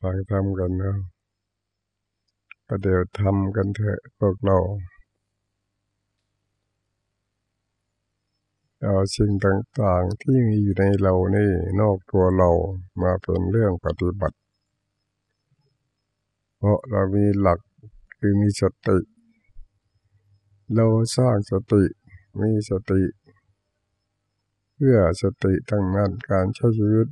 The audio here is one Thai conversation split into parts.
ฟังทำกันนะประเดี๋ยวทำกันเถอะพวกเราเอาสิ่งต่างๆที่มีอยู่ในเรานี่นอกตัวเรามาเป็นเรื่องปฏิบัติ เพราะเรามีหลักคือมีสติ เราสร้างสติมีสติ เพื่อสติตั้งนั้นการใช้ชีวิต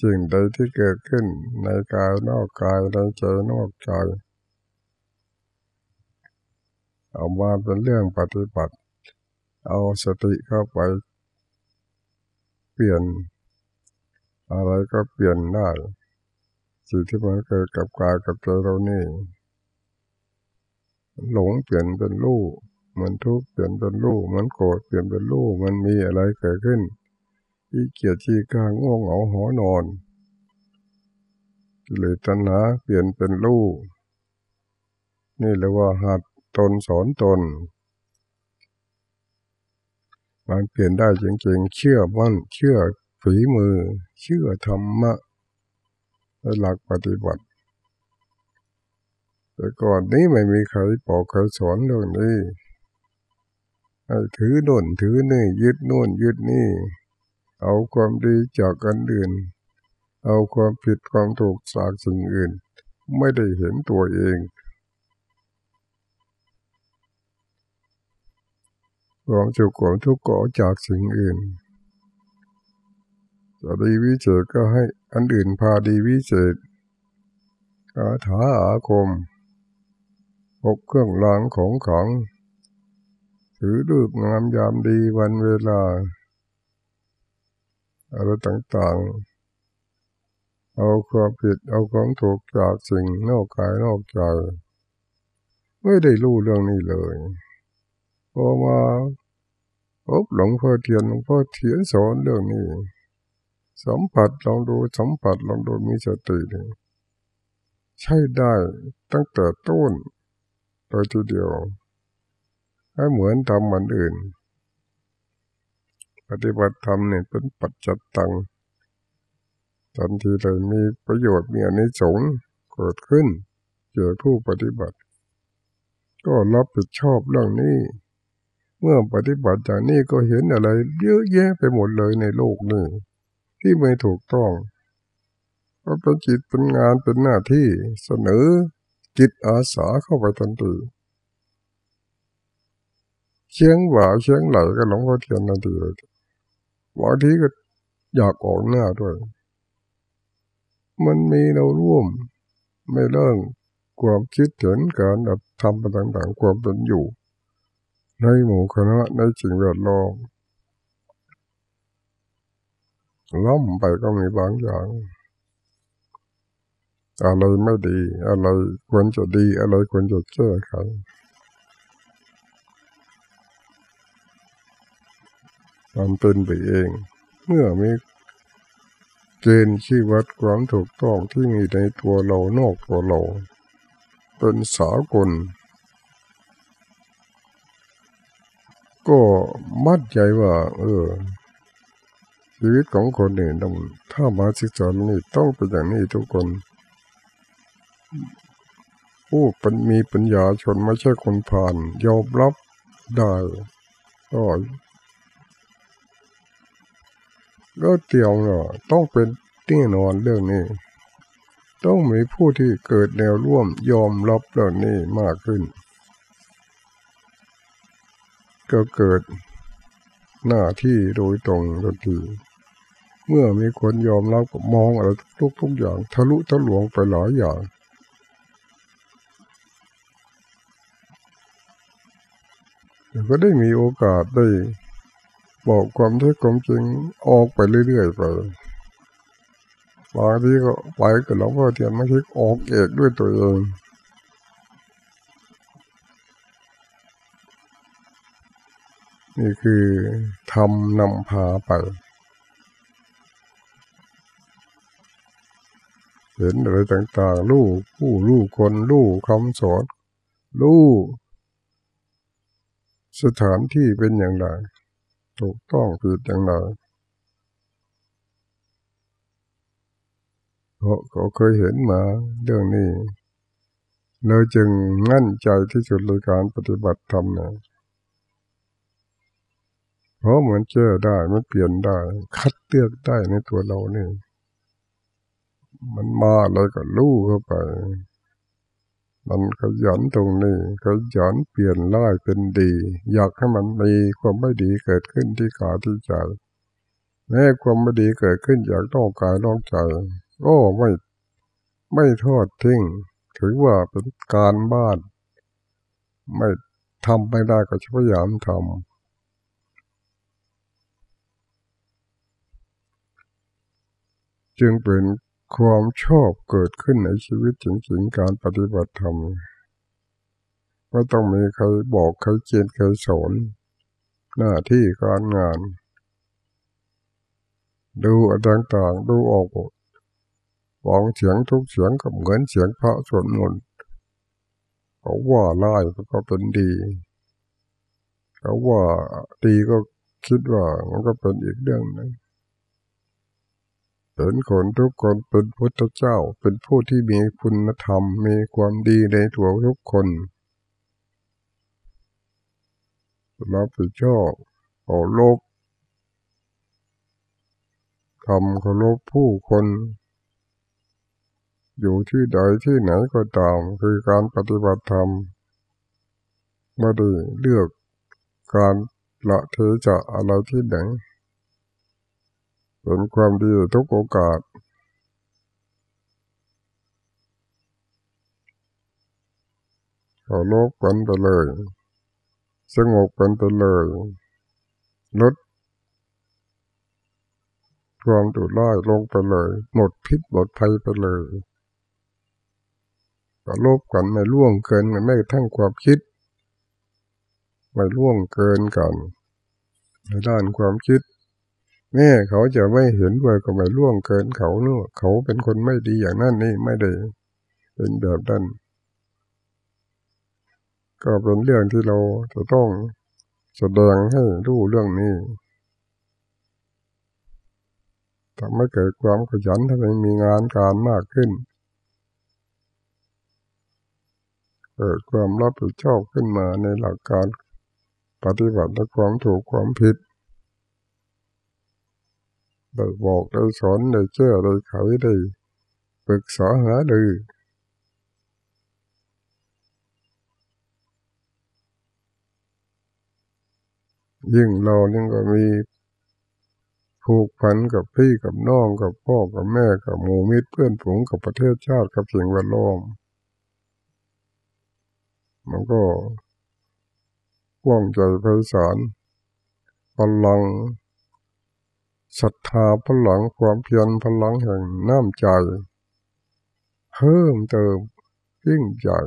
สิ่งใดที่เกิดขึ้นในกายนอกกายในใจนอกใจเอามาเป็นเรื่องปฏิบัติ เอาสติเข้าไป เปลี่ยน อะไรก็เปลี่ยนได้สิ่งที่มันเกิดกับกายกับใจเรานี่ หลงเปลี่ยนเป็นรูปมันทุกข์เปลี่ยนเป็นรูปมันโกรธเปลี่ยนเป็นรูปมันมีอะไรเกิดขึ้น ที่เกียจที่กลางง่วงเหงาหอนอนกิเลสตัณหาเปลี่ยนเป็นรูปนี่เรียกว่าหัดตนสอนตน มันเปลี่ยนได้จริงๆ เชื่อมั่นเชื่อฝีมือ เชื่อธรรมะหลักปฏิบัติ แต่ก่อนนี้ไม่มีใครบอกใครสอนเรื่องนี้ถือโน่นถือนี่ยึดโน่นยึดนี่ เอาความดีจากกันอื่น เอาความผิดความถูกจากสิ่งอื่น ไม่ได้เห็นตัวเอง ความสุขความทุกข์ก็จากสิ่งอื่นจะดีวิเศษก็ให้อันอื่นพาดีวิเศษคาถาอาคมพกเครื่องรางของขังถือรูปงามยามดีวันเวลา อะไรต่างๆ เอาความผิดเอาความถูกจากสิ่งนอกกายนอกใจ ไม่ได้รู้เรื่องนี้เลยพอมาพบหลวงพ่อเทียนหลวงพ่อเทียนสอนเรื่องนี้ สัมผัสลองดูสัมผัสลองดูมีสติเลยใช่ได้ตั้งแต่ต้นโดยทีเดียวให้เหมือนทำมันอื่น ปฏิบัติธรรมเนี่ยเป็นปัจจัตตังทันทีเลยมีประโยชน์มีอนิสงส์เกิดขึ้นเจอผู้ปฏิบัติ ก็รับผิดชอบเรื่องนี้ เมื่อปฏิบัติอย่างนี้ก็เห็นอะไรเยอะแยะไปหมดเลยในโลกนี้ที่ไม่ถูกต้องก็เป็นจิตเป็นงานเป็นหน้าที่เสนอจิตอาสาเข้าไปทันทีเชียงหว่าเชียงไหลก็หลงพ่อเทียนทันทีเลย บางทีก็อยากออกหน้าด้วย มันมีเราร่วม ไม่เรื่องความคิดเห็นการทำต่างๆความเป็นอยู่ ในหมู่คณะในสิ่งแวดล้อมล้มไปก็มีบางอย่าง อะไรไม่ดี อะไรควรจะดี อะไรควรจะแก้ไข มันเป็นไปเอง เมื่อมีเกณฑ์ชี้วัดความถูกต้องที่มีในตัวเรานอกตัวเรา เป็นสากล ก็มั่นใจว่า เออ ชีวิตของคนนี่ต้องถ้ามาศึกษานี่ต้องเป็นอย่างนี้ทุกคนผู้เป็นมีปัญญาชนไม่ใช่คนผ่านยอมรับได้ก็ ก็เตียวเนาะต้องเป็นแน่นอนเรื่องนี้ ต้องมีผู้ที่เกิดแนวร่วมยอมรับเรื่องนี้มากขึ้น ก็เกิดหน้าที่โดยตรงทันทีเมื่อมีคนยอมรับมองอะไรทุกทุกอย่างทะลุทะลวงไปหลายอย่าง ก็ได้มีโอกาสได้ บอกความที่ความจริงออกไปเรื่อยๆไปบางทีก็ไปกับหลวงพ่อเทียนไม่คิดออกเอกด้วยตัวเองนี่คือทำนำพาไป เห็นอะไรต่างๆ ลูกผู้ลูกคนลูกคำสอนลูกสถานที่เป็นอย่างไร ถูกต้องผิดอย่างไรราะเขาเคยเห็นมาเรื่องนี้เราจึงงั้นใจที่สุดในการปฏิบัติธรรมเนี่ยเพราะมันเจอได้มันเปลี่ยนได้ คัดเลือกได้ในตัวเราเนี่ยมันมาอะไรก็รู้เข้าไป มันขยันตรงนี้ขยันเปลี่ยนร้ายเป็นดี อยากให้มันมีความไม่ดีเกิดขึ้นที่กาที่ใจแม้ความไม่ดีเกิดขึ้นอยากต้องกายต้องใจก็ไม่ไม่ทอดทิ้งถือว่าเป็นการบ้าน ไม่ทำไม่ได้ก็พยายามทำจึงเป็น ความชอบเกิดขึ้นในชีวิตจริงๆการปฏิบัติธรรมก็ต้องมีใครบอกใครเจนใครสอนหน้าที่การงาน ดูอะไรต่างๆดูออกฟังเสียงทุกเสียงก็เหมือนเสียงพระสวดมนต์เขาว่าไล่ก็เป็นดีเขาว่าดีก็คิดว่ามันก็เป็นอีกเรื่องหนึ่ง เห็นคนทุกคนเป็นพุทธเจ้าเป็นผู้ที่มีคุณธรรมมีความดีในตัวทุกคนรับผิดชอบเคารพทำเคารพผู้คน อยู่ที่ใดที่ไหนก็ตามคือการปฏิบัติธรรมไม่ได้เลือกการละเทจะอะไรที่ไหน เป็นความดีทุกโอกาสเขาโลกกันไปเลย สงบกันไปเลยลดความดุร้ายลงไปเลย หมดพิษหมดภัยไปเลยก็ลบกันไม่ล่วงเกินไม่ทั้งความคิด ไม่ล่วงเกินกันในด้านความคิด แม่เขาจะไม่เห็นด้วยก็ไม่ล่วงเกินเขาเนอะเขาเป็นคนไม่ดีอย่างนั้นนี่ไม่ได้ เป็นแบบนั้นก็เป็นเรื่องที่เราจะต้องแสดงให้รู้เรื่องนี้ทำให้เกิดความขยันทำให้มีงานการมากขึ้น เกิดความรับผิดชอบขึ้นมาในหลักการปฏิบัติและความถูกความผิด ได้บอกได้สอนได้เชื่อได้ไขได้ปรึกษาหาดือยิ่งเราเนี่ก็มีผูกพันกับพี่กับน้องกับพ่อกับแม่กับหมู่มิตรเพื่อนฝูงกับประเทศชาติกับสิ่งแวดล้อมมันก็ว่องใจไพศาลพลัง ศรัทธาพลังความเพียรพลังแห่งน้ำใจเพิ่มเติมยิ่งใหญ่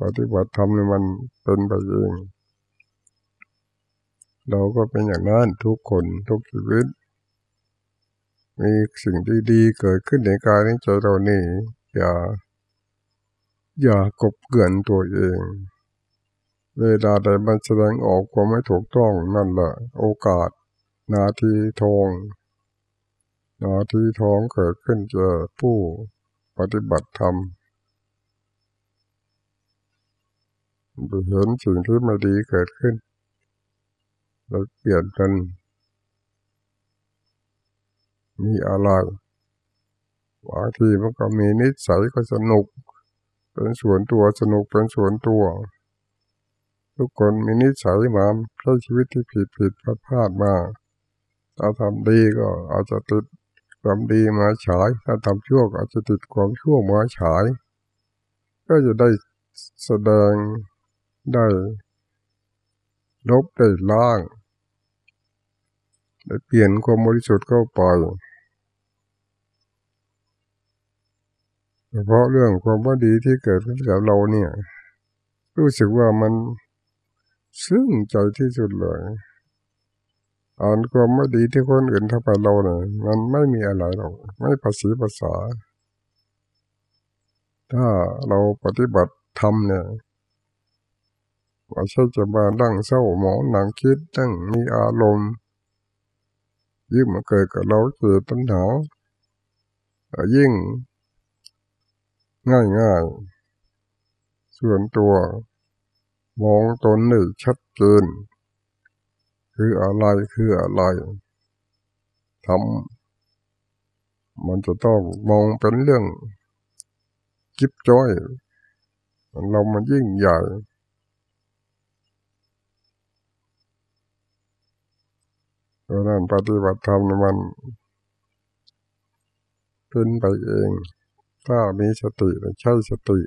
ปฏิบัติธรรมในมันเป็นไปเองเราก็เป็นอย่างนั้นทุกคนทุกชีวิต มีสิ่งดีๆเกิดขึ้นในกายในใจเรานี่อย่า อย่ากบเกลื่อนตัวเอง เวลาใดมันแสดงออกความไม่ถูกต้องนั่นแหละโอกาส นาทีทอง นาทีทองเกิดขึ้นเจอผู้ปฏิบัติธรรมไปเห็นสิ่งที่ไม่ดีเกิดขึ้นเราเปลี่ยนกัน มีอะไรบางทีมันก็มีนิสัยก็สนุก เป็นส่วนตัวสนุกเป็นส่วนตัว ทุกคนมีนิสัยมาใช้ชีวิตที่ผิดผิดพลาดพลาดมา ถ้าทำดีก็อาจจะติดความดีมาฉาย ถ้าทำชั่วก็อาจจะติดความชั่วมาฉาย ก็จะได้แสดงได้ลบได้ล่างได้เปลี่ยนความบริสุทธิ์เข้าไปฉพาะเรื่องความว่าดีที่เกิดขึ้นกับเราเนี่ย รู้สึกว่ามันซึ้งใจที่สุดเลย อ่านความไม่ดีที่คนอื่นทำไปเราเนี่ยมันไม่มีอะไรหรอกไม่ภาษีภาษา ถ้าเราปฏิบัติทำเนี่ยว่าใช่จะมาดั่งเศร้าหมองหนังคิดตั้งมีอารมณ์ยิ่งมาเกิดกับเราเกิดปัญหายิ่ง ง่ายง่ายส่วนตัว มองตนได้ชัดเจน คืออะไรคืออะไรทำมันจะต้องมองเป็นเรื่องกิบจ้อยเรามันยิ่งใหญ่เพราะนั้นปฏิบัติธรรมมันเป็นไปเอง ถ้ามีสติใช้สติ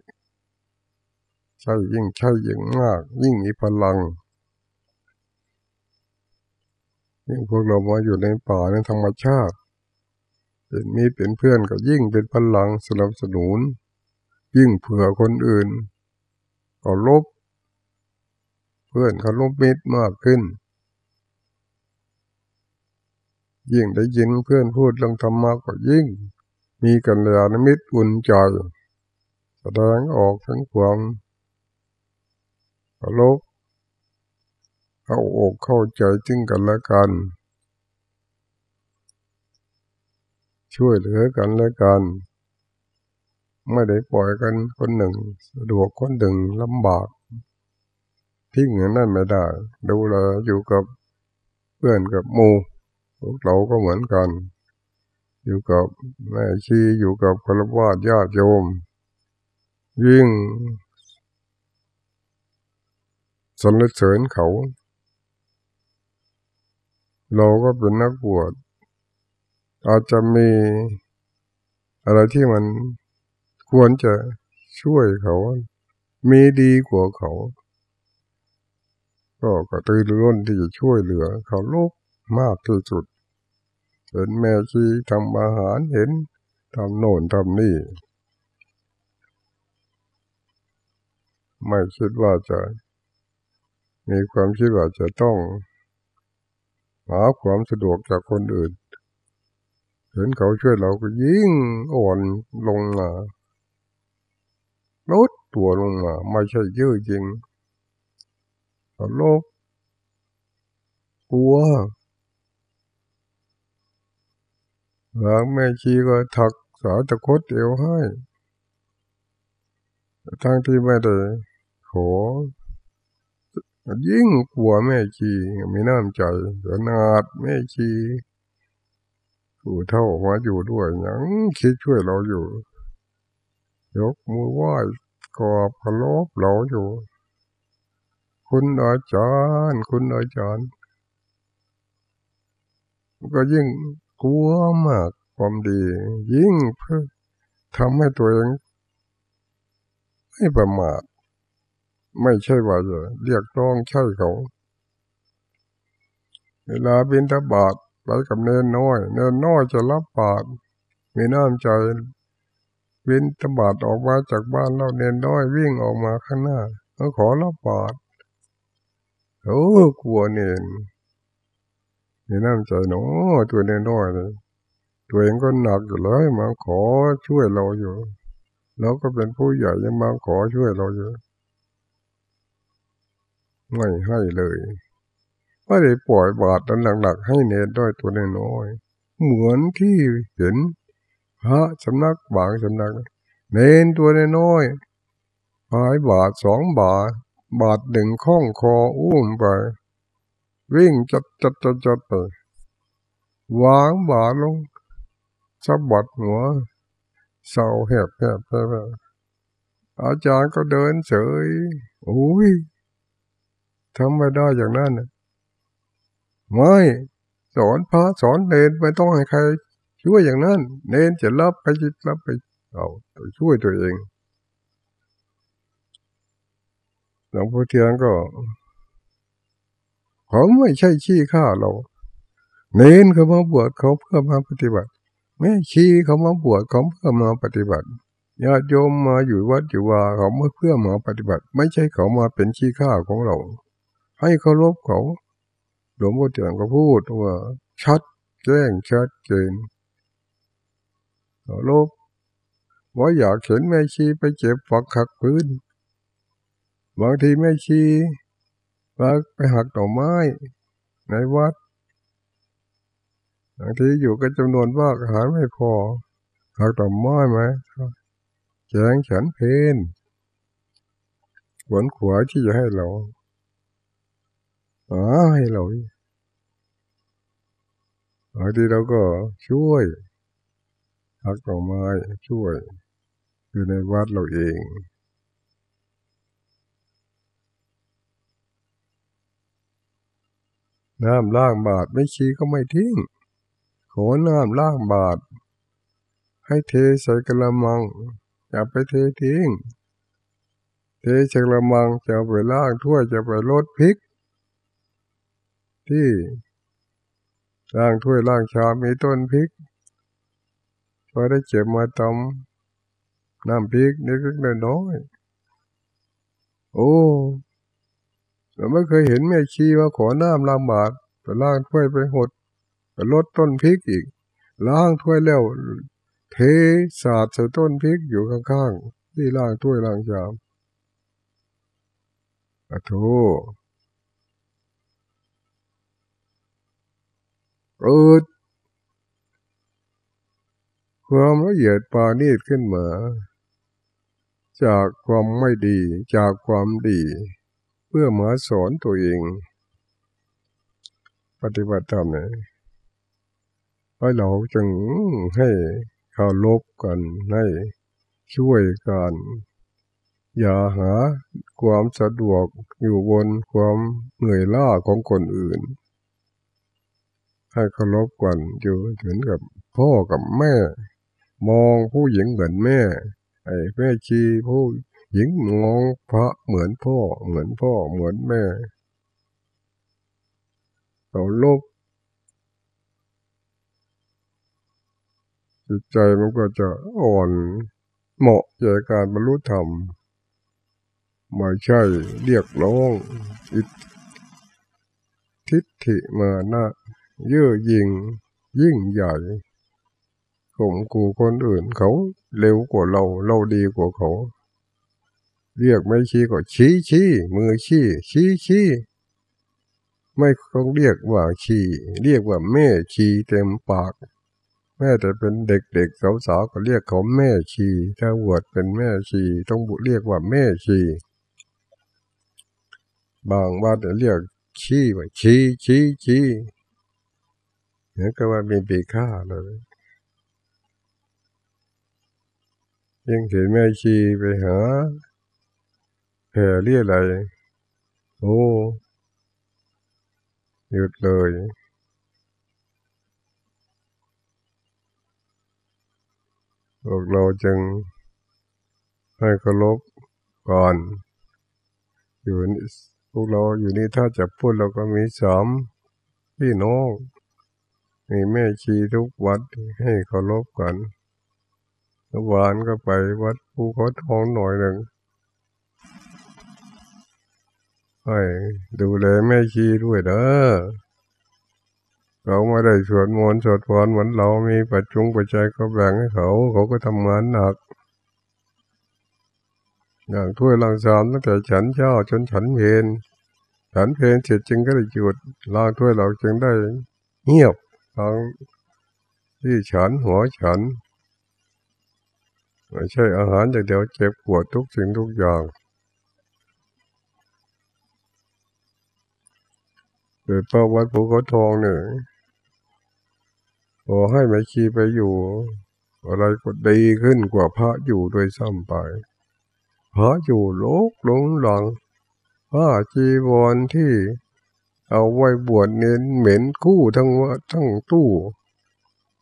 ใช้ยิ่งใช้ยิ่งมาก ยิ่งมีพลัง ยิ่งพวกเรามาอยู่ในป่าในธรรมชาติ เป็นมีเป็นเพื่อนก็ยิ่งเป็นพลังสนับสนุน ยิ่งเผื่อคนอื่น ก็ลบ เพื่อนเขาลบมิตรมากขึ้น ยิ่งได้ยินเพื่อนพูดเรื่องธรรมะก็ยิ่ง มีกันเลยนมิตรอุ่นใจแสดงออกทั้งความลบ เข้าอกเข้าใจจึงกันและกัน ช่วยเหลือกันและกัน ไม่ได้ปล่อยกันคนหนึ่ง สะดวกคนหนึ่งลำบากทิ้งอย่างนั้นไม่ได้ ดูแลอยู่กับเพื่อนกับมูพวกเราก็เหมือนกัน อยู่กับแม่ชีอยู่กับครวญญาติโยม ยิ่งสนเสริญเขา เราก็เป็นนักบวชอาจจะมีอะไรที่มันควรจะช่วยเขา มีดีกว่าเขา ก็กระตือรือร้นที่จะช่วยเหลือ เขาลูกมากที่สุดเห็นแม่ชีทำอาหารเห็นทำโน่นทำนี่ ไม่คิดว่าจะ มีความคิดว่าจะต้อง หาความสะดวกจากคนอื่น เห็นเขาช่วยเราก็ยิ่งอ่อนลงมาลดตัวลงมา ไม่ใช่เยอะจริงโลกกลัวหลังแม่ชีก็ถักสาตะคดเอวให้ ทั้งที่ไม่ได้ขอ ยิ่งกลัวแม่ชีมีน้ำใจขนาดแม่ชีผู้เท่ามาอยู่ด้วยยังคิดช่วยเราอยู่ ยกมือไหว้กอบพลบเราอยู่ คุณอาจารย์ คุณอาจารย์ ก็ยิ่งกลัวมากความดี ยิ่งเพื่อทำให้ตัวเองไม่ประมาท ไม่ใช่ว่าจะเรียกร้องใช่เขา เวลาบินทบาทไปกับเนนน้อย เนนน้อยจะรับบาทมีน้ำใจบินทบาทออกมาจากบ้านเราเนนน้อยวิ่งออกมาข้างหน้าเขาขอรับบาทโอ้กลัวเนนมีน้ำใจหนูตัวเนนน้อยเลยตัวเองก็หนักอยู่เลยมาขอช่วยเราอยู่เราก็เป็นผู้ใหญ่ยังมาขอช่วยเราอยู่ ไม่ให้เลย ไม่ได้ปล่อยบาตรนั้นหลักๆให้เนรด้วยตัวน้อยเหมือนที่เห็นพระสำนักบางสำนัก เนนตัวน้อยหายบาทสองบาท บาทหนึ่งข้องคออุ้มไป วิ่งจัดจัดจัดจัดไปวางบาทลงสะบัดหัวเศร้าแหบแหบแหบอาจารย์ก็เดินเฉยโอ้ย ทำไม่ได้อย่างนั้นไม่สอนพระสอนเนนไม่ต้องให้ใคร ช่วยอย่างนั้นเนนจะรับไปจิตรับไปเอาช่วยตัวเองหลวงพ่อเทียนก็เขาไม่ใช่ชี้ข้าเรา เน้นเขามาบวชเขาเพื่อมาปฏิบัติไม่ชี้เขามาบวชเขาเพื่อมาปฏิบัติญาติโยมมาอยู่วัดอยู่ว่าเขาเพื่อมาปฏิบัติ ไม่ใช่เขามาเป็นชี้ข้าของเรา ให้เคารพเขาหลวงพ่อเตียงก็พูดว่า ชัดแจ้งชัดเจนเคารพว่าอยากเห็นแม่ชีไปเจ็บฝักขักพื้น บางทีแม่ชีว่าไปหักดอกไม้ในวัดบางทีอยู่กันจำนวนว่าอาหารไม่พอหักดอกไม้ไหมแจ้งฉันเพนขวนขวาที่จะให้เรา อ๋อให้เราบางทีเราก็ช่วยหักดอไม้ช่วย อยู่ในวัดเราเองน้ำล้างบาทไม่ชีก็ไม่ทิ้งขอน้ำล้างบาท ให้เทใส่กระมัง อย่าไปเททิ้ง เทใส่กระมังจะไปล้างถ้วยจะไปลดพริก ที่ล้างถ้วยล้างชามมีต้นพริกพอได้เจ็บมาตำน้ำพริกนิดๆน้อยโอ้เราไม่เคยเห็นแม่ชีว่าขอน้ำล้างบาทไปล้างถ้วยไปหดไปลดต้นพริกอีก ล้างถ้วยแล้ว เทสาดใส่ต้นพริกอยู่ข้างๆที่ล่างถ้วยล่างชามอะโถ เอิดความละเอียดปานีตขึ้นมา จากความไม่ดีจากความดี เพื่อมาสอนตัวเอง ปฏิบัติธรรมเนี่ยให้เราจึงให้เคารพกันให้ช่วยกัน อย่าหาความสะดวกอยู่บนความเหนื่อยล้าของคนอื่น ให้เคารพกันอยู่ถึงกับพ่อกับแม่ มองผู้หญิงเหมือนแม่ ไอ้แม่ชีผู้หญิงมองพระเหมือนพ่อ เหมือนพ่อเหมือนแม่เราลบจิตใจมันก็จะอ่อนเหมาะแก่การบรรลุธรรมไม่ใช่เรียกร้องอิทิฏฐิมานะ เยื่อยิง ยิ่งใหญ่ข่มกูคนอื่นเขาเร็วกว่าเรา เราดีกว่าเขา เรียกไม่ชี้ก็ชี้ชี้มือชี้ชี้ชี้ไม่ต้องเรียกว่าชี้เรียกว่าแม่ชี้เต็มปาก แม่แต่เป็นเด็กๆสาวๆก็เรียกเขาแม่ชีถ้าบวชเป็นแม่ชีต้องบุเรียกว่าแม่ชีบางวัดเรียกชีว่าชี้ชีชี เนี่ยก็ว่ามีปีค่าเลยยังเห็นแม่ชีไปหาแผ่เรียอะไร โอ้หยุดเลยพวกเราจึงให้เคารพก่อน อยู่พวกเราอยู่นี่ถ้าจะพูดเราก็มีสามพี่น้อง มีแม่ชีทุกวัดให้เคารพกันวานก็ไปวัดภูเขาทองหน่อยหนึ่งให้ดูแลแม่ชีด้วยเด้อเราไม่ได้สวดมนต์สวดพรเหมือนเรามีปัจจุงปัจจัยก็แบ่งให้เขา เขาก็ทำงานหนักอย่างถ้วยลังสามตั้งแต่ฉันเช้าจนฉันเพลนฉันเพลนเสร็จจึงก็ได้หยุดลางถ้วยเราจึงได้เงียบ ทางที่ฉันหัวฉันไม่ใช่อาหารอย่างเดียวเจ็บปวดทุกสิ่งทุกอย่างโดยพระวัดภูเขาทองเนี่ยพอให้แม่ชีไปอยู่ อะไรก็ดีขึ้นกว่าพระอยู่โดยซ้ำไป พระอยู่โลกหลงหลังผ้าจีวรที่ เอาไว้บวชเน้นเหม็นคู่ทั้งว่าทั้งตู้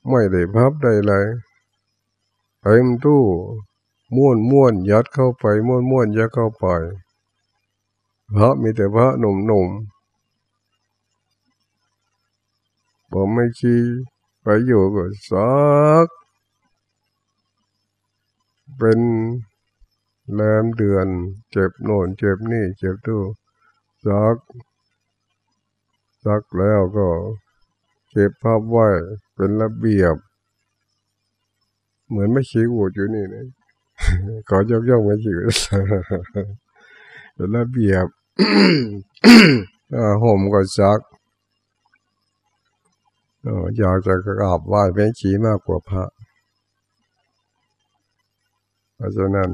ไม่ได้พับได้เลยเต็มตู้ม้วนม้วนยัดเข้าไปม้วนม้วนยัดเข้าไปพระมีแต่พระหนุ่มหนุ่มผมไม่ชี้ไปอยู่ก็สัก เป็นแรมเดือน เจ็บโน่นเจ็บนี่ เจ็บตู้สัก สักแล้วก็เก็บภาพไว้เป็นระเบียบ เหมือนไม่ชี้อูดอยู่นี่นะขอยกย่องไม่ชี้เป็นระเบียบห่มก็ซักอยากจะกราบไหว้แม่ชีมากกว่าพระเพราะฉะนั้น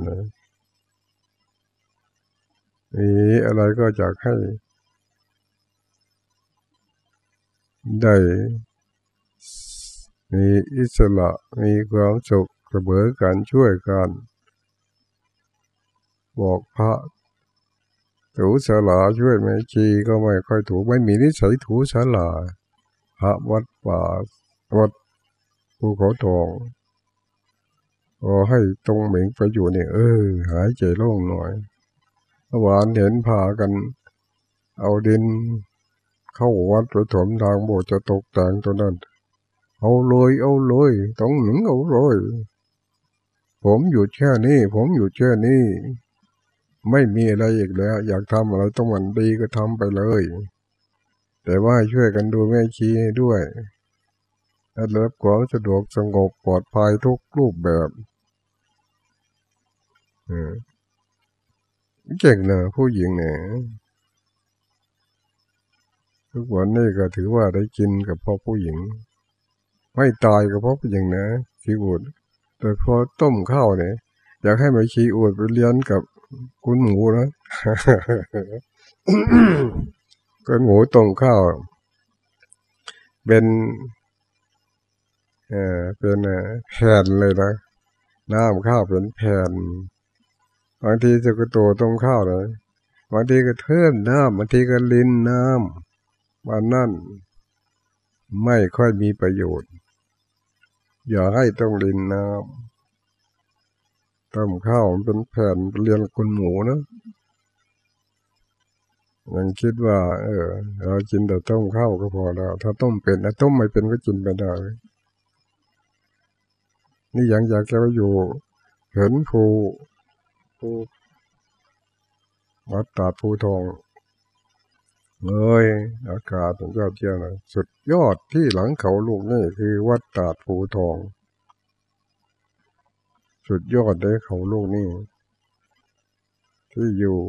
มีอะไรก็อยากให้ ได้มีอิสระมีความสุขเสมอกันช่วยกัน บอกพระถูสลาช่วยไม่ชีก็ไม่ค่อยถูไม่มีนิสัยถูสลาพระวัดป่าวัดภูเขาทองพอให้ตรงเหม่งไปอยู่นี่เออ หายใจโล่งหน่อยหวานเห็นพากัน เอาดิน เข้าวัดไปถมทางโบจะตกแต่งตัวนั้น เอาเลยเอาเลยต้องหนึ่งเอาเลยผมอยู่แค่นี้ ผมอยู่แค่นี้ ไม่มีอะไรอีกแล้ว อยากทำอะไรต้องมันดีก็ทำไปเลย แต่ว่าช่วยกันดูแม่ชีด้วยและเลิบความสะดวกสงบปลอดภัยทุกรูปแบบเก่งเนะผู้หญิงเนี่ย ทุกวันนี้ก็ถือว่าได้กินกับพ่อผู้หญิง ไม่ตายกับพ่อผู้หญิงนะชีอูดแต่พอต้มข้าวเนี่ยอยากให้มาชีอูดไปเรียนกับคุณหมูนะก็หมูต้มข้าว เป็นเออเป็นแผ่นเลยนะน้ำข้าวเป็นแผ่นบางทีจะกระโตต้มข้าวเลยบางทีก็เทิมน้ำบางทีก็ลินน้ำ วันนั่นไม่ค่อยมีประโยชน์ อย่าให้ต้องลินน้ำต้มข้าวเป็นแผ่นเรียนคนหมูนะยังคิดว่า เออ เรากินแต่ต้มข้าวก็พอแล้ว ถ้าต้มเป็นถ้าต้มไม่เป็นก็กินไปได้ นี่ยังอยากจะอยู่เห็นภูภูวัดตาภูทอง เลยอากาศยอดเยี่ยมเลยสุดยอดที่หลังเขาลูกนี่คือวัดตาดภูทอง สุดยอดได้เขาลูกนี่ที่อยู่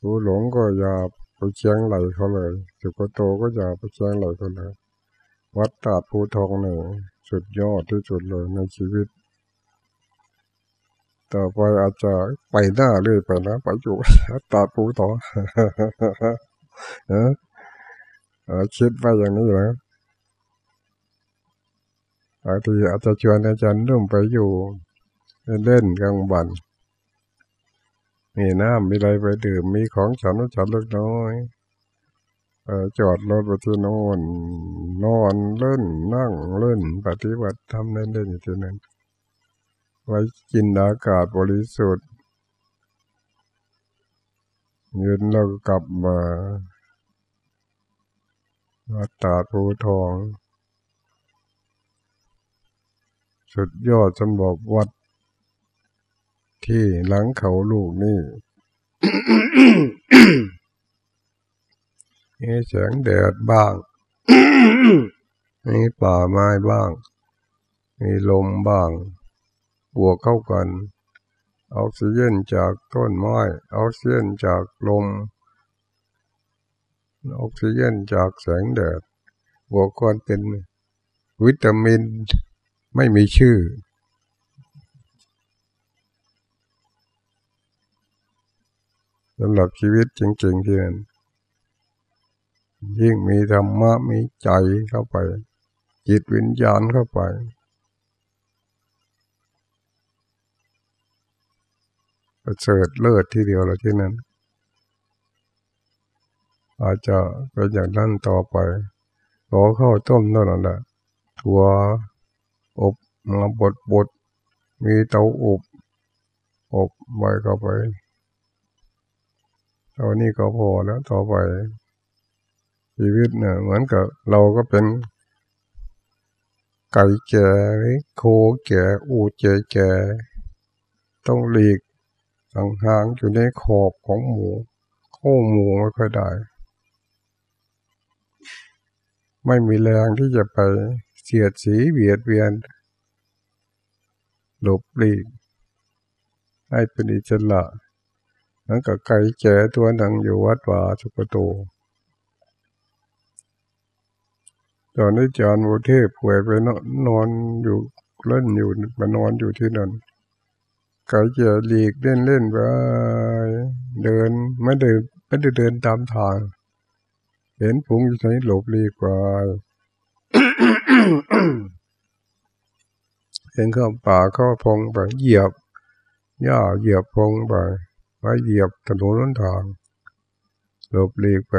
ผู้หลงก็อย่าไปเชียงไหลเขาเลยสุกโตก็อย่าไปเชียงไหลเขาเลย วัดตาดภูทองเนี่ยสุดยอดที่สุดเลยในชีวิต ต่อไปอาจจะไปหน้าเรื่อยไปนะไปอยู่ตาปูต่อเออคิดว่าอย่างนี้เหรอบางทีอาจจะชวนอาจารย์ร่มไปอยู่ เล่นกลางวันมีน้ำมีอะไรไปดื่มมีของฉันฉันเล็กน้อยจอดรถไปที่โน่นนอนเล่นนั่งเล่น ปฏิบัติทำเล่นเล่นอยู่ที่นั้น ไว้กินอากาศบริสุทธิ์เงินเรากลับมาวัดตาภูทอง สุดยอดสำหรับวัด ที่หลังเขาลูกนี่มีแสงแดดบ้าง มีป่าไม้บ้าง มีลมบ้าง บวกเข้ากันออกซิเจนจากต้นไม้ออกซิเจนจากลมออกซิเจนจากแสงแดดบวกกันเป็นวิตามินไม่มีชื่อ สำหรับชีวิตจริงๆที่นั่นยิ่งมีธรรมะมีใจเข้าไป จิตวิญญาณเข้าไป ประเสริฐเลิศที่เดียวละที่นั้น อาจจะเป็นอย่างนั้นต่อไปขอเข้าต้มนั่นแหละถั่วอบมาบดบดมีเตาอบอบไว้เข้าไปตอนนี้ก็พอแล้วต่อไป ชีวิตเนี่ยเหมือนกับเราก็เป็น ไก่แก่โคแก่อูเจแก่ต้องหลีก ห่างๆอยู่ในขอบของหมูโค้หมูไม่ค่อยได้ ไม่มีแรงที่จะไปเสียดสีเบียดเบียน หลบหลีกให้เป็นอิสระนั่นกับไก่แก่ตัวหนังอยู่วัดป่าสุกโตตอนนี้จานโมเทพป่วยไปนอนอยู่เล่นอยู่มานอนอยู่ที่นั่น ไก่เจหลีกเล่นเล่นไปเดินไม่เดินไม่ได้เดินตามทาง เห็นผงอยู่ไหนหลบหลีกไปเห็นข้าป่าเข้าพงไปเหยียบหญ้าเหยียบพงไปไปเหยียบถนนนทางหลบหลีกไป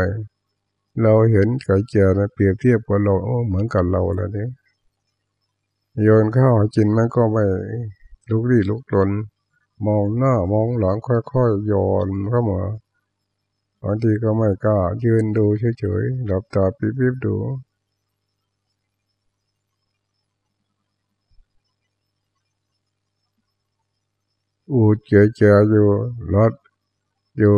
เราเห็นไก่เจียนะเปรียบเทียบกับเราโอ้เหมือนกับเราแล้วเนี่ยโยนข้าวจินมันก็ไม่ลุกลี้ลุกลน มองหน้ามองหลังค่อยๆโยนเข้ามาบางทีก็ไม่กล้ายืนดูเฉยๆหลับตาปิ๊บๆดูอูดเจ๋เจ๋อยู่รถอยู่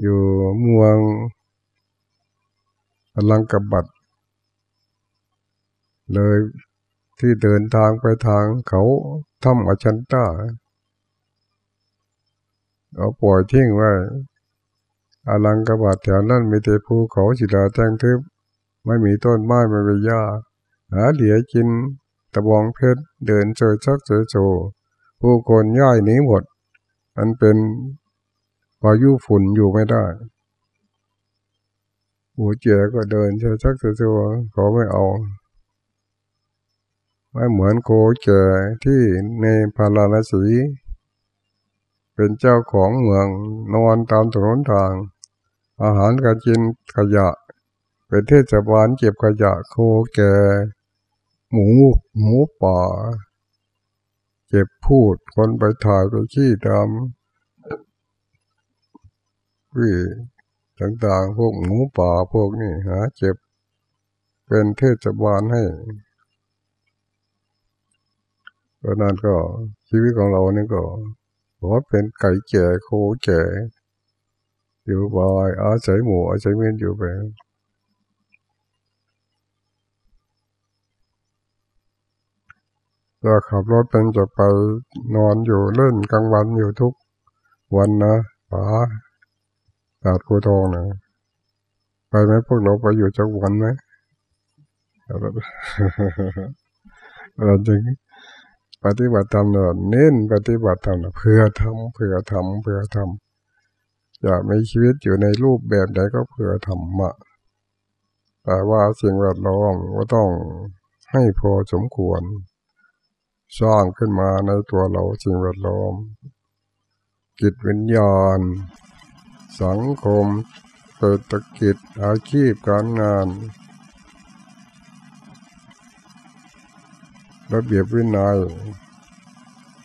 อยู่เมืองพลังกบัดเลย ที่เดินทางไปทางเขาทำอชันตาเอาปล่อยทิ้งไว้อลังกบัดแถวนั้นมีแต่ภูเขาสิลาแจ้งทึบไม่มีต้นไม้ไม่มีหญ้าหาเหลียกินตะบองเพชรเดินเจอชักเจอโจผู้คนย่ายหนีหมด มันเป็นพายุฝุ่นอยู่ไม่ได้หูเจ๋ก็เดินเจอชักเจอโจเขาไม่เอา ไม่เหมือนโคเจ๋ที่ในพาราณสี เป็นเจ้าของเมืองนอนตามถนนทาง อาหารการกินขยะ เป็นเทศบาลเก็บขยะโคแก่หมูหมูป่าเจ็บพูดคนไปถ่ายไปขี้ดำวิต่างๆ พวกหมูป่าพวกนี้หาเจ็บ เป็นเทศบาลให้ เพราะนั้นก็ชีวิตของเรานี่ก็ขอเป็นไก่แก่โคแก่อยู่บ่อยอาศัยหมูอาศัยเมียนอยู่ไปจะขับรถเป็นจะไปนอนอยู่เล่นกลางวันอยู่ทุกวันนะป๋าตาดกูทองนะไปไหมพวกเราไปอยู่จักวันไหมเราจึง ปฏิบัติธรรมเเน้นปฏิบัติธรรมเพื่อทำเพื่อทำเพื่อทำจะมีชีวิตอยู่ในรูปแบบใดก็เพื่อทำมะแต่ว่าสิ่งแวดล้อมก็ต้องให้พอสมควร สร้างขึ้นมาในตัวเราสิ่งแวดล้อม จิตวิญญาณ สังคมเศรษฐกิจอาชีพการงาน ระเบียบวินัย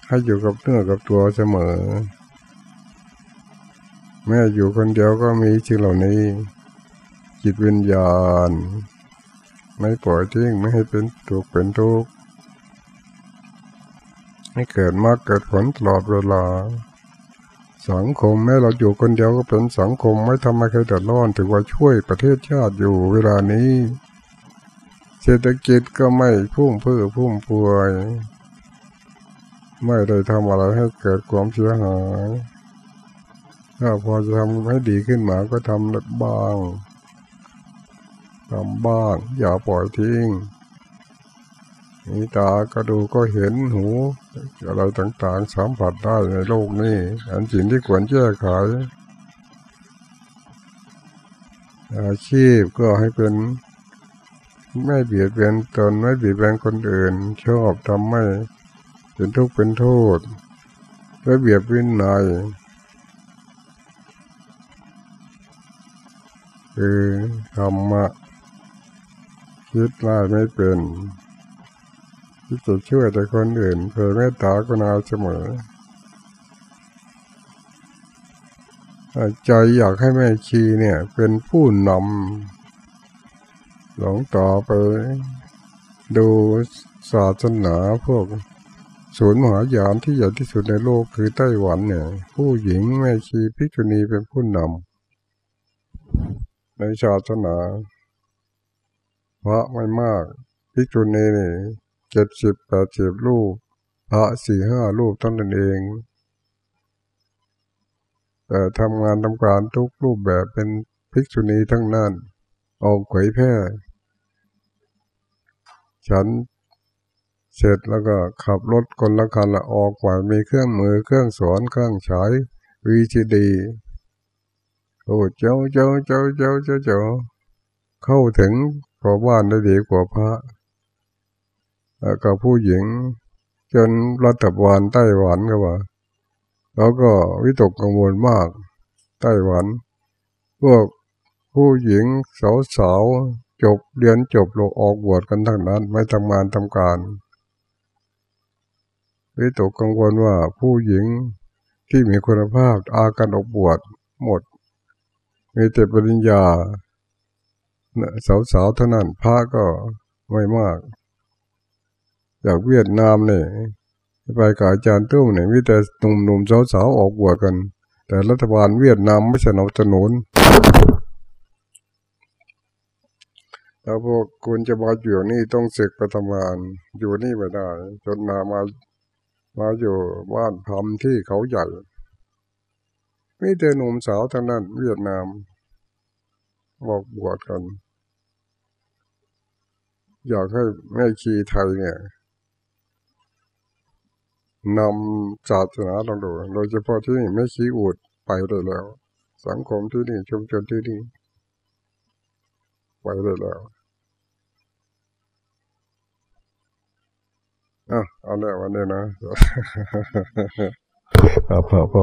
ให้อยู่กับเนื้อกับตัวเสมอ แม้อยู่คนเดียวก็มีสิ่งเหล่านี้ จิตวิญญาณ ไม่ปล่อยทิ้งไม่ให้เป็นทุกข์เป็นทุกข์ให้เกิดมากเกิดผลตลอดเวลา สังคมแม้เราอยู่คนเดียวก็เป็นสังคมไม่ทำให้ใครเดือดร้อนถือว่าช่วยประเทศชาติอยู่เวลานี้ เศรษฐกิจก็ไม่พุ่งเพื่อพุ่งพวย ไม่ได้ทำอะไรให้เกิดความเสียหายถ้าพอจะทำให้ดีขึ้นมาก็ทำบ้างทำบ้าง อย่าปล่อยทิ้งมีตาก็ดูก็เห็นหู อะไรต่างๆสัมผัสได้ในโลกนี้ อันสิ่งที่ควรแก้ไขอาชีพก็ให้เป็น ไม่เบียดเบียนตนไม่เบียดเบียนคนอื่น ชอบทำไม่เป็นทุกข์เป็นโทษไม่เบียดวินัยคือธรรมะคิดได้ไม่เป็นที่จะช่วยแต่คนอื่นเพื่อเมตตากรุณาเสมอใจอยากให้แม่ชีเนี่ย เป็นผู้นำ หลงต่อไป ดูศาสนาพวกศูนย์มหายานที่ใหญ่ที่สุดในโลกคือไต้หวันเนี่ย ผู้หญิงแม่ชีพิจุณีเป็นผู้นำในศาสนา พระไม่มาก พิจุณีนี่เจ็ดสิบแปดสิบรูปพระสี่ห้ารูปตั้งนั้นเอง แต่ทำงานทำการทุกรูปแบบเป็นภิกษุณีทั้งนั้นออกเผยแพร่ ฉันเสร็จแล้วก็ขับรถคนละคันออกไปมีเครื่องมือเครื่องสอนเครื่องฉายวีจีดีโอ้เจ้าเจ้าเจ้าเจ้าเจ้าเจ้าเข้าถึงพอบ้านได้ดีกว่าพระแล้วก็ผู้หญิง จนรัฐบาลไต้หวันก็ว่า แล้วก็วิตกกังวลมากไต้หวัน พวกผู้หญิงสาวๆ จบเรียนจบลงออกบวชกันทั้งนั้น ไม่ทำงานทำการวิตกกังวลว่าผู้หญิงที่มีคุณภาพอาการออกบวชหมด มีแต่ปริญญาสาวๆเท่านั้นพระก็ไม่มาก จากเวียดนามเนี่ยไปกับอาจารย์ตุ้มเนี่ยมีแต่หนุ่มๆสาวๆออกบวชกัน แต่รัฐบาลเวียดนามไม่สนับสนุน แล้วพวกคุณจะมาอยู่นี่ต้องศึกไปทำงาน อยู่นี่ไม่ได้ จนมามามาอยู่บ้านทำที่เขาใหญ่มีแต่หนุ่มสาวทั้งนั้นเวียดนาม บอกบวชกัน อยากให้แม่ชีไทยเนี่ยนำศาสนาลงดูโดยเฉพาะที่นี่ไม่ชี้อูดไปได้แล้ว สังคมที่นี่ชุมชนที่นี่ไปได้แล้ว อะเอาแล้ววันนี้นะอะพอพอ